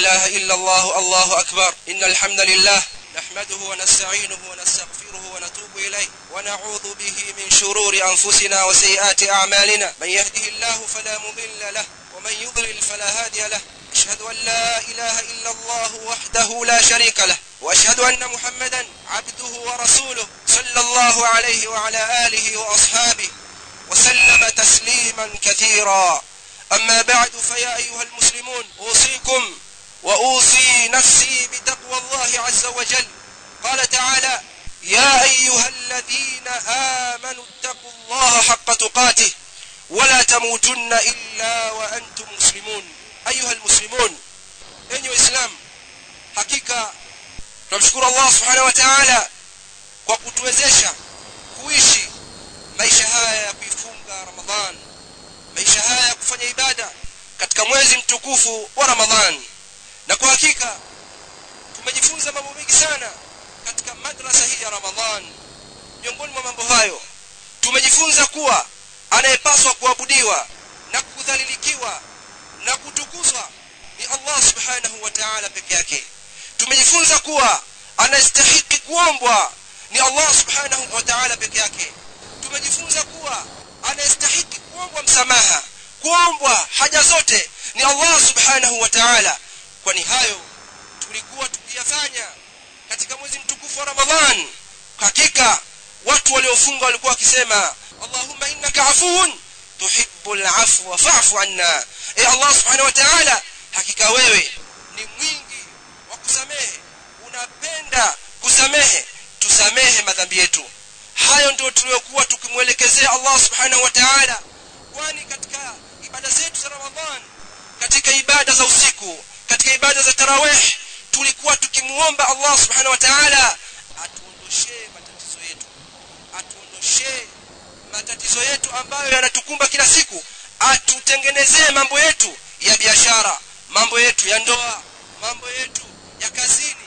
إله إلا الله الله أكبر. إن الحمد لله نحمده ونستعينه ونستغفره ونتوب إليه ونعوذ به من شرور أنفسنا وسيئات أعمالنا. من يهده الله فلا مضل له ومن يضلل فلا هادي له. أشهد أن لا إله إلا الله وحده لا شريك له وأشهد أن محمدا عبده ورسوله صلى الله عليه وعلى آله وأصحابه وسلم تسليما كثيرا. أما بعد فيا أيها المسلمون أوصيكم تقوى الله عز وجل. قال تعالى يا أيها الذين آمنوا اتقوا الله حق تقاته ولا تموتن إلا وأنتم مسلمون. أيها المسلمون أي إسلام حقيقة نشكر الله سبحانه وتعالى وكتوزيشا كويشي maisha haya ya kuifunga ramadhan maisha haya ya kufanya ibada katika mwezi mtukufu wa ramadhan. Tumejifunza mambo mengi sana katika madrasa hii ya Ramadhan. Miongoni mwa mambo hayo tumejifunza kuwa anayepaswa kuabudiwa na kudhalilikiwa na kutukuzwa ni Allah subhanahu wa ta'ala peke yake. Tumejifunza kuwa anastahiki kuombwa ni Allah subhanahu wa ta'ala peke yake. Tumejifunza kuwa anastahiki kuombwa msamaha kuombwa haja zote ni Allah subhanahu wa ta'ala. Kwani hayo tulikuwa tukiyafanya katika mwezi mtukufu wa Ramadhan. Hakika watu waliofunga walikuwa wakisema Allahumma innaka afuun tuhibbul afwa fa'fu anna. E Allah subhanahu wa ta'ala hakika wewe ni mwingi wa kusamehe. Unapenda kusamehe tusamehe madhambi yetu. Hayo ndio tuliyokuwa tukimwelekezea Allah subhanahu wa ta'ala. Kwani katika ibada zetu za Ramadhan katika ibada za usiku katika ibada za tarawih tulikuwa tukimuomba Allah subhanahu wa ta'ala atuondoshee matatizo yetu. Atuondoshee matatizo yetu ambayo yanatukumba kila siku. Atutengenezee mambo yetu ya biashara mambo yetu ya ndoa mambo yetu ya kazini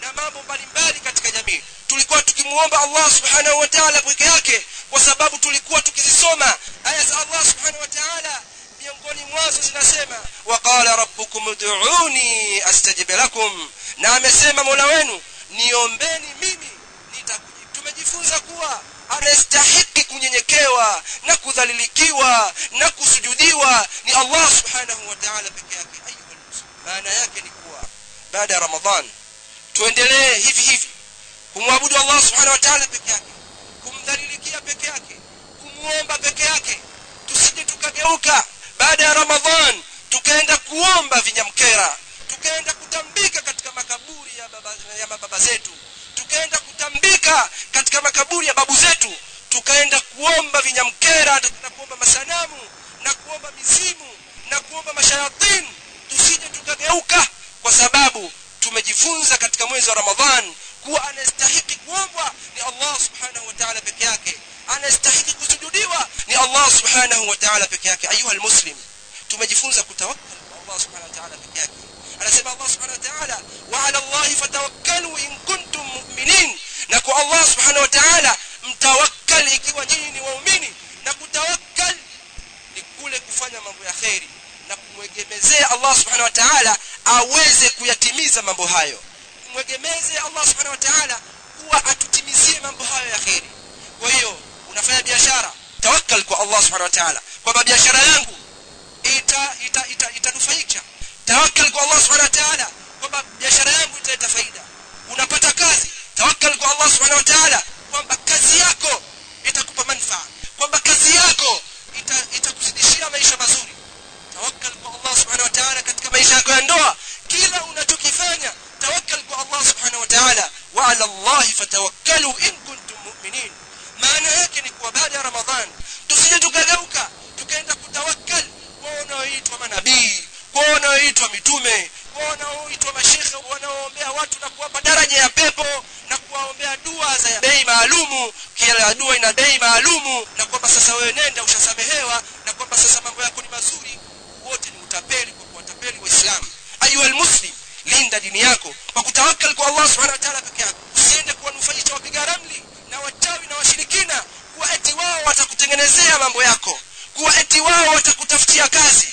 na mambo mbalimbali katika jamii. Tulikuwa tukimuomba Allah subhanahu wa ta'ala yake kwa sababu tulikuwa tukizisoma aya za Allah subhanahu wa ta'ala miongoni mwazo zinasema waqala rabbukum ud'uni astajib lakum na amesema Mola wenu niombeni mimi nitakujibu tumejifunza kuwa anastahiki kunyenyekewa na kudhalilikiwa na kusujudiwa ni Allah subhanahu wa ta'ala peke yake. Ayuha maana yake ni kuwa baada ya ramadhan tuendelee hivi hivi kumwabudu Allah subhanahu wa ta'ala peke yake kumdhalilikia peke yake kumuomba peke yake tusije tukageuka baada ya ramadhan tukaenda kuomba vinyamkera. Tukaenda kutambika katika makaburi ya baba ya mababa zetu. Tukaenda kutambika katika makaburi ya babu zetu. Tukaenda kuomba vinyamkera na kuomba masanamu na kuomba mizimu na kuomba mashayatin. Tusije tukageuka kwa sababu tumejifunza katika mwezi wa ramadhan kuwa anastahiki kuombwa ni Allah subhanahu wa ta'ala peke yake anastahiki kusujudiwa ni Allah subhanahu wa ta'ala peke yake ayuha almuslim tumejifunza kutawakkal Allah subhanahu wa ta'ala peke yake anasema Allah subhanahu wa ta'ala wa 'ala Allah fatawakkalu in kuntum mu'minin na kwa Allah subhanahu wa ta'ala mtawakkal ikiwa nyinyi ni waumini na kutawakkal ni kule kufanya mambo ya khairi na kumwegemezea Allah subhanahu wa ta'ala aweze kuyatimiza mambo hayo kumwegemeze Allah subhanahu wa ta'ala kuwa atutimizie mambo hayo ya khairi kwa hiyo unafanya biashara tawakkal kwa Allah subhanahu wa ta'ala kwamba biashara yangu ita ita ita itanufaisha tawakkal kwa Allah subhanahu wa ta'ala kwamba biashara yangu italeta faida unapata kazi tawakkal kwa Allah subhanahu wa ta'ala kwamba kazi yako itakupa manufaa kwamba kazi yako itakuzidishia ita maisha mazuri tawakkal kwa Allah subhanahu wa ta'ala katika maisha yako ya ndoa kila unachokifanya tawakkal kwa Allah subhanahu wa ta'ala wa 'ala Allah fatawakkalu in kuntum mu'minin maana yake ni kuwa baada ya ramadhani tusije tukageuka tukaenda kutawakal kwa wanaoitwa manabii kwa wanaoitwa mitume kwa wanaoitwa mashekhe wanaoombea watu na kuwapa daraja ya pepo na kuwaombea dua za bei maalumu. Kila dua ina bei maalumu na kwamba sasa wewe nenda ushasamehewa na kwamba sasa mambo yako ni mazuri wote ni utapeli kwa kuwatapeli waislamu. Ayuha almuslim linda dini yako kwa kutawakal kwa Allah subhanahu wa ta'ala peke yake usiende kuwanufaisha wapiga ramli wachawi na washirikina kuwa eti wao watakutengenezea mambo yako kuwa eti wao watakutafutia kazi.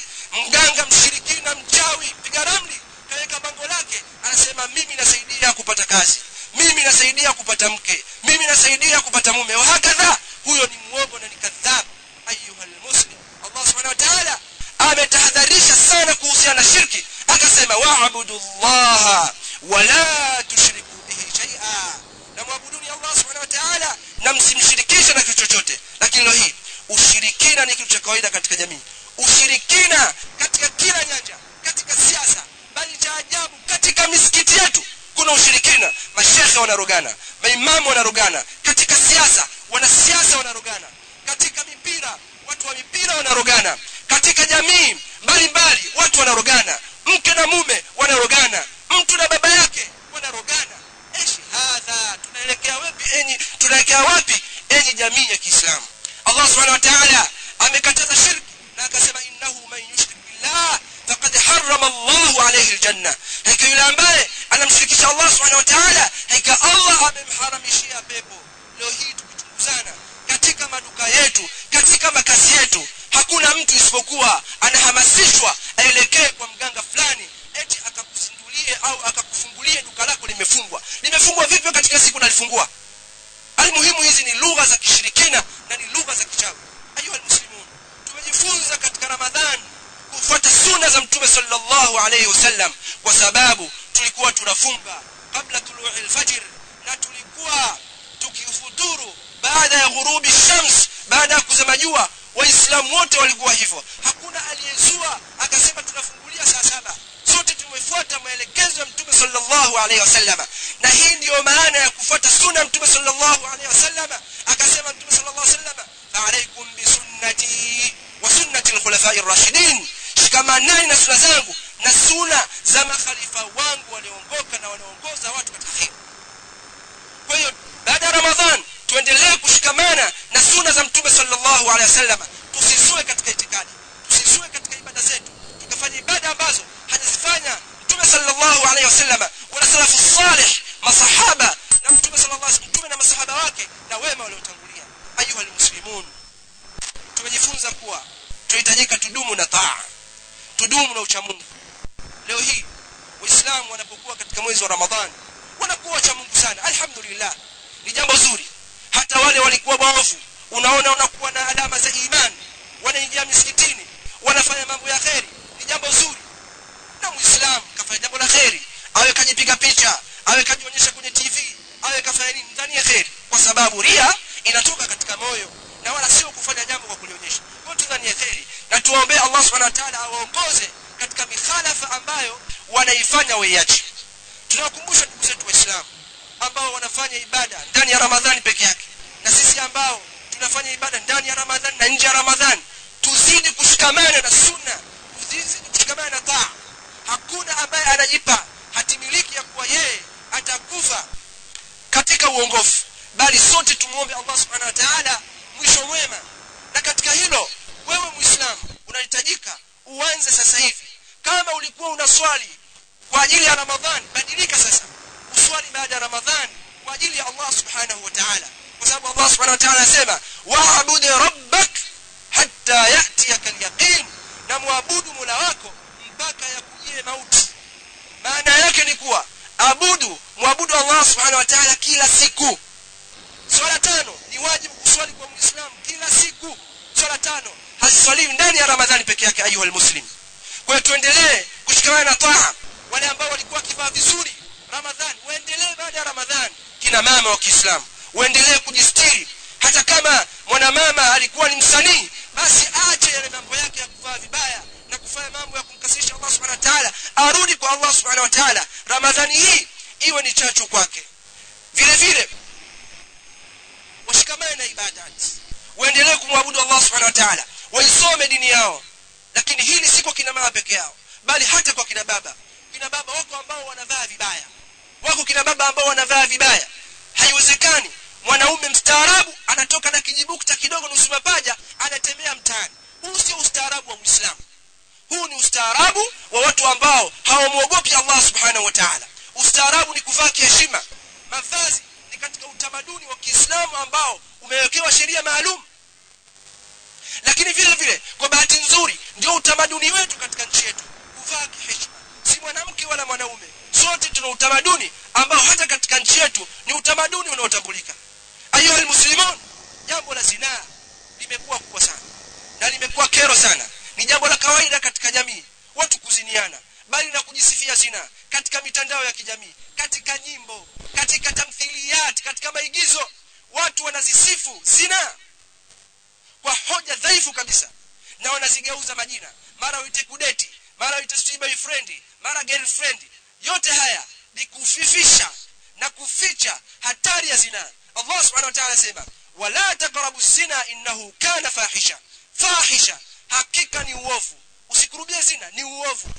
Mganga mshirikina mchawi piga ramli kaweka bango lake anasema mimi nasaidia kupata kazi. Mimi nasaidia kupata mke. Mimi nasaidia kupata mume. Hakadha huyo ni muongo na ni kadhab. Ayuha almuslim allah subhanahu wa ta'ala ametahadharisha sana kuhusiana na shirki. Akasema wa'budu llaha wala tushriku mwabuduni allah subhanahu wa ta'ala na msimshirikishe na kitu chochote. Lakini leo hii ushirikina ni kitu cha kawaida katika jamii. Ushirikina katika kila nyanja katika siasa bali cha ajabu katika misikiti yetu kuna ushirikina. Mashehe wanarogana maimamu wanarogana katika siasa wanasiasa wanarogana katika mipira watu wa mipira wanarogana katika jamii mbalimbali watu wanarogana mke na mume wanarogana mtu na baba yake wanarogana. Eshi hadha tunaelekea wapi? Enyi tunaelekea wapi? Enyi jamii ya Kiislamu. Allah subhanahu wa ta'ala amekataza shirki na akasema innahu man yushrik billah faqad harrama Allah alayhi aljanna hakika yule ambaye anamshirikisha Allah subhanahu wa ta'ala hakika Allah amemharamishia pepo. Leo hii tukichunguzana katika maduka yetu katika makazi yetu. Hakuna mtu isipokuwa anahamasishwa aelekee kwa mganga fulani eti akakusindulie au akakufungulie duka lako limefungwa. Limefungwa vipi katika siku nalifungua? Almuhimu hizi ni lugha za kishirikina na ni lugha za kichawi. Ayuha almuslimun tumejifunza katika ramadhan kufuata sunna za mtume sallallahu alayhi wasallam kwa sababu tulikuwa tunafunga kabla tuluu alfajr na tulikuwa tukifuturu baada ya ghurubi shams baada ya kuzama jua waislamu wote walikuwa hivyo. Hakuna aliyezua akasema tunafungulia saa saba tumefuata maelekezo ya mtume sallallahu alaihi wasallam na hii ndiyo maana ya kufuata sunna mtume sallallahu alaihi wasallam akasema mtume sallallahu alaihi wasallam fa'alaykum bi sunnati wa sunnati al-khulafa'i ar-rashidin shikamanani na sunna zangu na sunna za makhalifa wangu walioongoka na wanaongoza watu katika kheri kwa hiyo baada ya ramadhan tuendelee kushikamana na sunna za mtume sallallahu alaihi wasallam tusisue katika itikadi mtume sallallahu alaihi wasallam wala salafu salih masahaba na mtume sallallahu alaihi wasallam na masahaba wake na wema waliotangulia ayuha almuslimun tumejifunza kuwa tunahitajika tudumu na taa tudumu na uchamungu leo hii waislamu wanapokuwa katika mwezi wa ramadhani wanakuwa wacha Mungu sana alhamdulillah ni jambo zuri hata wale walikuwa waovu unaona wanakuwa na alama za imani wanaingia misikitini wanafanya mambo ya awe kajionyesha kwenye tv awe kafanya nini? Ndani ya kheri. Kwa sababu ria inatoka katika moyo na wala sio kufanya jambo kwa kulionyesha. Kwa ndani ya kheri. Na tuombe Allah subhanahu wa ta'ala awaongoze katika mikhalafa ambayo wanaifanya waiache. Tunawakumbusha ndugu zetu waislamu ambao wanafanya ibada ndani ya ramadhani peke yake. Na sisi ambao tunafanya ibada ndani ya ramadhani na nje ya ramadhani tuzidi kushikamana na sunna tuzidi kushikamana na taa. Hakuna ambaye anajipa uongofu bali sote tumuombe Allah subhanahu wa ta'ala mwisho mwema na katika hilo wewe muislamu unahitajika uanze sasa hivi kama ulikuwa una swali kwa ajili ya ramadhani badilika sasa uswali baada ya ramadhani kwa ajili ya Allah subhanahu wa ta'ala kwa sababu Allah subhanahu wa ta'ala anasema wa'bud rabbak hatta ya'tiyaka al-yaqin na muabudu mola wako mpaka yakujie mauti maana yake ni kuwa abudu muabudu Allah subhanahu wa ta'ala kila siku. Swala tano ni wajibu kuswali kwa muislamu kila siku. Swala tano haziswaliwi ndani ya ramadhani peke yake ayuha almuslim kwa hiyo tuendelee kushikamana na taa wale ambao walikuwa kivaa vizuri ramadhani waendelee baada ya ramadhani. Kina mama wa Kiislamu waendelee kujistiri. Hata kama mwanamama alikuwa ni msanii basi aache yale mambo yake ya kuvaa vibaya na kufanya mambo ya kumkasirisha Allah subhanahu wa ta'ala. Arudi kwa Allah subhanahu wa ta'ala. Ramadhani hii iwe ni chachu kwake. Vile vile washikamane na ibadati. Waendelee kumwabudu Allah subhanahu wa ta'ala. Waisome dini yao. Lakini hili si kwa kina mama peke yao bali hata kwa kina baba. Kina baba wako ambao wanavaa vibaya. Wako kina baba ambao wanavaa vibaya. Haiwezekani mwanaume mstaarabu anatoka na kijibukta kidogo nusu mapaja anatembea mtaani. Huu sio ustaarabu wa muislamu. Huu ni ustaarabu wa watu ambao hawamwogopi Allah subhanahu wa ta'ala ustaarabu ni kuvaa kiheshima. Mavazi ni katika utamaduni wa Kiislamu ambao umewekewa sheria maalum. Lakini vile vile kwa bahati nzuri ndio utamaduni wetu katika nchi yetu. Kuvaa kiheshima. Si mwanamke wala mwanaume. Sote tuna utamaduni ambao hata katika nchi yetu ni utamaduni unaotambulika. Ayuha almuslimun jambo la zinaa limekuwa kubwa sana. Na limekuwa kero sana. Ni jambo la kawaida katika jamii. Watu kuziniana. Bali na kujisifia zina katika mitandao ya kijamii katika nyimbo katika tamthiliati katika maigizo watu wanazisifu zina kwa hoja dhaifu kabisa na wanazigeuza majina. Mara uite kudeti mara uite sijui boyfriend mara girlfriend. Yote haya ni kufifisha na kuficha hatari ya zina. Allah subhanahu wa ta'ala anasema wala taqrabu zina innahu kana fahisha. Fahisha hakika ni uovu. Usikurubie zina ni uovu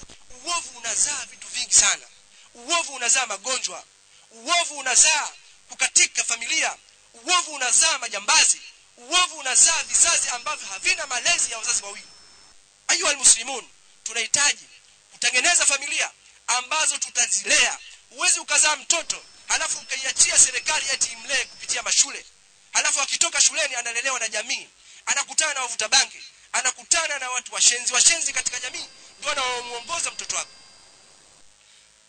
uovu unazaa vitu vingi sana. Uovu unazaa magonjwa. Uovu unazaa kukatika familia. Uovu unazaa majambazi. Uovu unazaa vizazi ambavyo havina malezi ya wazazi wawili. Ayuha almuslimun tunahitaji kutengeneza familia ambazo tutazilea. Uwezi ukazaa mtoto halafu ukaiachia serikali eti imlee kupitia mashule. Halafu akitoka shuleni analelewa na jamii. Anakutana na wavuta bangi. Anakutana na watu washenzi. Washenzi katika jamii ndio anaomuongoza mtoto wako.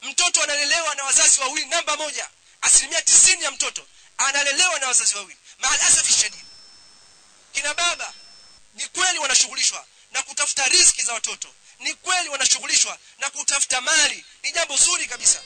Mtoto analelewa na wazazi wawili namba moja asilimia tisini ya mtoto analelewa na wazazi wawili. Maalasafi shadid kina baba ni kweli wanashughulishwa na kutafuta riski za watoto. Ni kweli wanashughulishwa na kutafuta mali. Ni jambo zuri kabisa.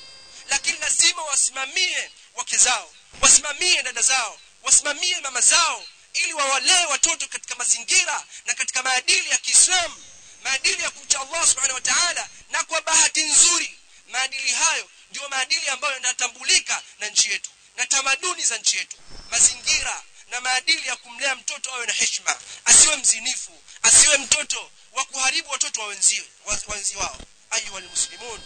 Lakini lazima wasimamie wake zao wasimamie dada zao wasimamie mama zao ili wawalee watoto katika mazingira na katika maadili ya Kiislamu maadili ya kumcha Allah subhanahu wa ta'ala na kwa bahati nzuri maadili hayo ndio maadili ambayo yanatambulika na nchi yetu na tamaduni za nchi yetu. Mazingira na maadili ya kumlea mtoto awe na heshima asiwe mzinifu asiwe mtoto wa kuharibu watoto wa wenzio wenzi wao. Ayu almuslimun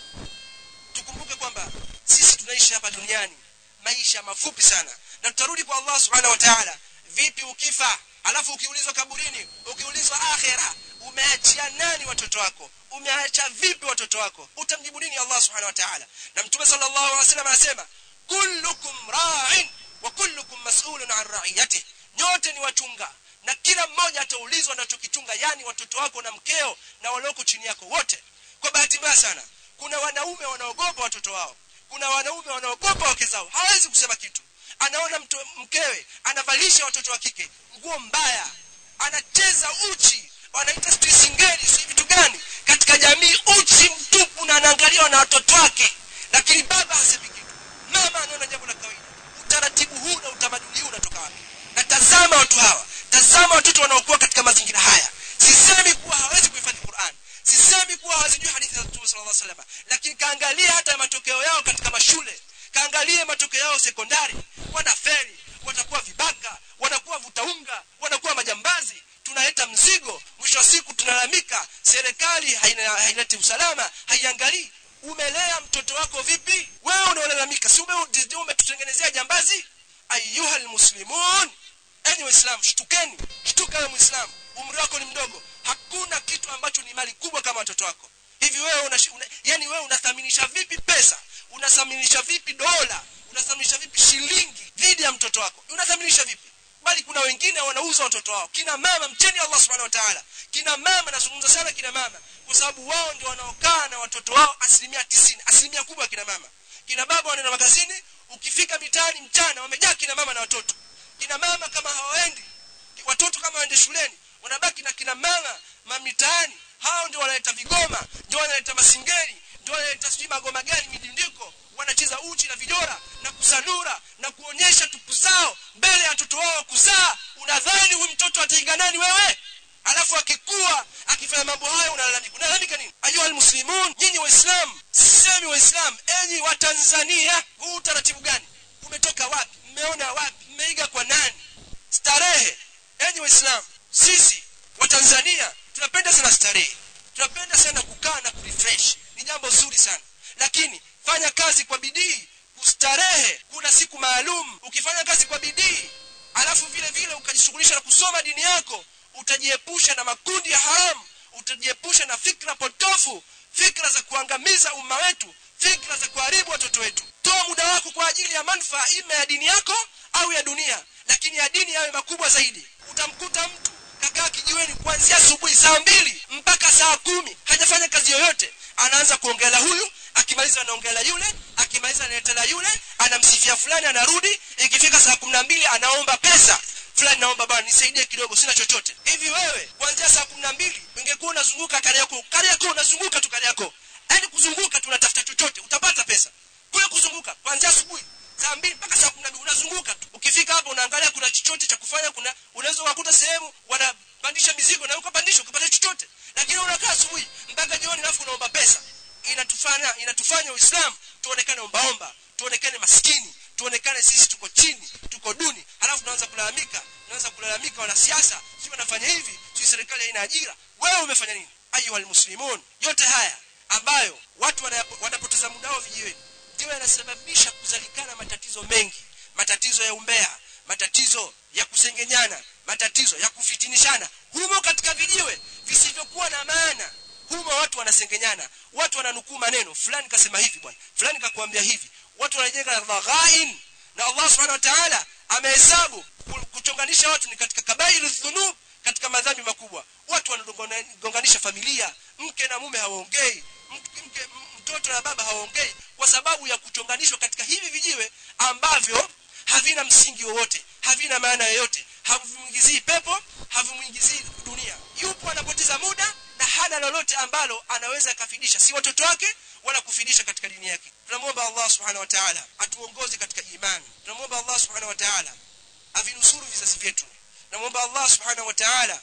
tukumbuke kwamba sisi tunaishi hapa duniani maisha mafupi sana na tutarudi kwa Allah subhanahu wa ta'ala. Vipi ukifa? Alafu ukiulizwa kaburini ukiulizwa akhera umeachia nani watoto wako? Umeacha vipi watoto wako? Utamjibu nini Allah subhanahu wa ta'ala? Na mtume sallallahu alaihi wasallam anasema kullukum ra'in wa kullukum mas'ulun an ra'iyatihi. Nyote ni wachunga na kila mmoja ataulizwa anachokichunga yani watoto wako na mkeo na walioko chini yako wote. Kwa bahati mbaya sana kuna wanaume wanaogopa watoto wao. Kuna wanaume wanaogopa wake zao. Hawezi kusema kitu. Anaona mtu mkewe anavalisha watoto wa kike nguo mbaya anacheza uchi wanaita sijui singeli si vitu gani. Katika jamii uchi mtupu na anaangaliwa na watoto wake. Lakini baba hasemi kitu mama anaona jambo la kawaida. Utaratibu huu na utamaduni huu unatoka wapi? Na tazama watu hawa. Tazama watoto wanaokuwa katika mazingira haya. Sisemi kuwa hawezi kuhifadhi Qur'an. Sisemi kuwa hawazijui hadithi za Mtume sallallahu alaihi wasallam. Lakini kaangalia hata matokeo yao katika mashule. Kaangalie matokeo yao sekondari. Wanafeli. Watakuwa vibaka. Wanakuwa vutaunga. Wanakuwa majambazi tunaleta mzigo mwisho wa siku tunalalamika serikali haileti usalama haiangalii. Umelea mtoto wako vipi? Wewe unaolalamika si umetutengenezea jambazi? Ayuha lmuslimun enyi waislamu shtukeni shtuka we mwislamu umri wako ni mdogo hakuna kitu ambacho ni mali kubwa kama watoto wako. Hivi wewe una, una yani wewe unathaminisha vipi pesa? Unathaminisha vipi dola? Unathaminisha vipi shilingi dhidi ya mtoto wako? Unathaminisha vipi bali kuna wengine wanauza watoto wao. Kina mama mcheni Allah subhanahu wa ta'ala. Kina mama nazungumza sana kina mama. Kwa sababu wao ndio wanaokaa na watoto wao asilimia tisini asilimia kubwa kina mama. Kina baba wanaenda magazini ukifika mitaani mchana wamejaa kina mama na watoto. Kina mama kama hawaendi watoto kama waende shuleni wanabaki na kina mama mamitaani hao ndio wanaleta vigoma ndio wanaleta masingeri ndio wanaleta sijui magoma gani midindiko wanacheza uchi na vijora na kusanura na kuonyesha tupu zao mbele ya watoto wao kuzaa. Unadhani huyu mtoto ataiga nani wewe? Alafu akikua akifanya mambo hayo unalalamika. Unalalamika nini? Ayuha almuslimun nyinyi waislam sisemi waislamu enyi wa tanzania huu utaratibu gani? Umetoka wapi? Mmeona wapi? Mmeiga kwa nani? Starehe. Enyi waislamu sisi wa tanzania tunapenda sana starehe. Tunapenda sana kukaa na kurefresh. Ni jambo zuri sana. Lakini fanya kazi kwa bidii kustarehe kuna siku maalum. Ukifanya kazi kwa bidii alafu vile vile ukajishughulisha na kusoma dini yako utajiepusha na makundi ya haramu utajiepusha na fikra potofu fikra za kuangamiza umma wetu fikra za kuharibu watoto wetu. Toa muda wako kwa ajili ya manufaa ima ya dini yako au ya dunia lakini ya dini yawe makubwa zaidi. Utamkuta mtu kakaa kijiweni kuanzia asubuhi saa mbili mpaka saa kumi hajafanya kazi yoyote anaanza kuongela huyu akimaliza anaongea na yule akimaliza analeta na yule anamsifia fulani anarudi. Ikifika saa 12 anaomba pesa. Fulani naomba bwana nisaidie kidogo sina chochote. Hivi wewe kuanzia saa 12 ungekuwa unazunguka kari yako kari yako unazunguka tu kari yako yaani kuzunguka tu unatafuta chochote utapata pesa. Kule kuzunguka kuanzia asubuhi saa mbili mpaka saa kumi na mbili unazunguka tu. Ukifika hapo unaangalia kuna chochote cha kufanya kuna unaweza ukakuta sehemu wanapandisha mizigo na ukapandisha ukapata chochote. Lakini unakaa asubuhi mpaka jioni alafu unaomba pesa inatufanya inatufanya uislamu tuonekane ombaomba tuonekane maskini tuonekane sisi tuko chini tuko duni. Halafu tunaanza kulalamika tunaanza kulalamika wanasiasa sio wanafanya hivi si serikali haina ajira. Wewe umefanya nini? Ayuha almuslimun yote haya ambayo watu wanapoteza muda wao vijiweni ndio yanasababisha kuzalikana matatizo mengi. Matatizo ya umbea matatizo ya kusengenyana matatizo ya kufitinishana. Humo katika vijiwe visivyokuwa na maana watu wanasengenyana watu wananukuu maneno fulani kasema hivi bwana fulani kakuambia hivi. Watu wanajenga dhaghain. Na Allah subhanahu wa ta'ala amehesabu kuchonganisha watu ni katika kabairu dhunub katika madhambi makubwa. Watu wanagonganisha familia mke na mume hawaongei mke mtoto na baba hawaongei kwa sababu ya kuchonganishwa katika hivi vijiwe ambavyo havina msingi wowote havina maana yoyote. Havimuingizii pepo havimuingizii dunia. Yupo anapoteza muda na hana lolote ambalo anaweza akafidisha si watoto wake wala kufidisha katika dini yake tunamwomba Allah subhanahu wa ta'ala atuongoze katika imani tunamwomba Allah subhanahu wa ta'ala avinusuru vizazi vyetu tunamwomba Allah subhanahu wa ta'ala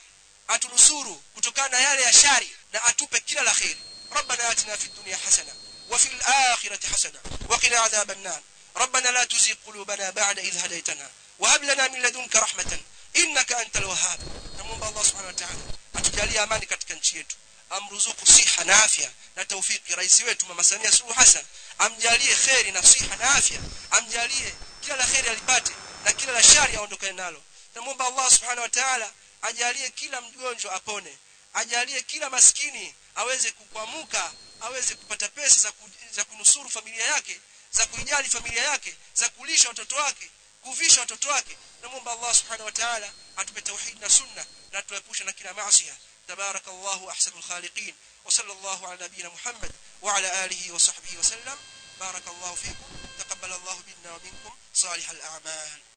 atunusuru kutokana na yale ya shari na atupe kila la kheri ربنا آتنا في الدنيا حسنة وفي الآخرة حسنة وقنا عذاب النار ربنا لا تزغ قلوبنا بعد إذ هديتنا وهب لنا من لدنك رحمة innaka antal wahhab. Namuomba Allah subhanahu wa ta'ala atujalie amani katika nchi yetu. Amruzuku siha na afya na taufiki rais wetu mama Samia Suluhu hasan amjalie kheri na siha na afya. Amjalie kila la kheri alipate na kila la shari aondokane nalo. Namuomba Allah subhanahu wa ta'ala ajalie kila mgonjwa apone. Ajalie kila maskini aweze kukwamuka aweze kupata pesa za, za kunusuru familia yake za kuijali familia yake za kulisha watoto wake. Kuvisha watoto wake. Namuomba Allah subhanahu wa ta'ala atupe tauhid na sunna na tuepushe na kila maasi. تبارك الله احسن الخالقين وصلى الله على نبينا محمد وعلى اله وصحبه وسلم بارك الله فيكم تقبل الله منا ومنكم صالح الاعمال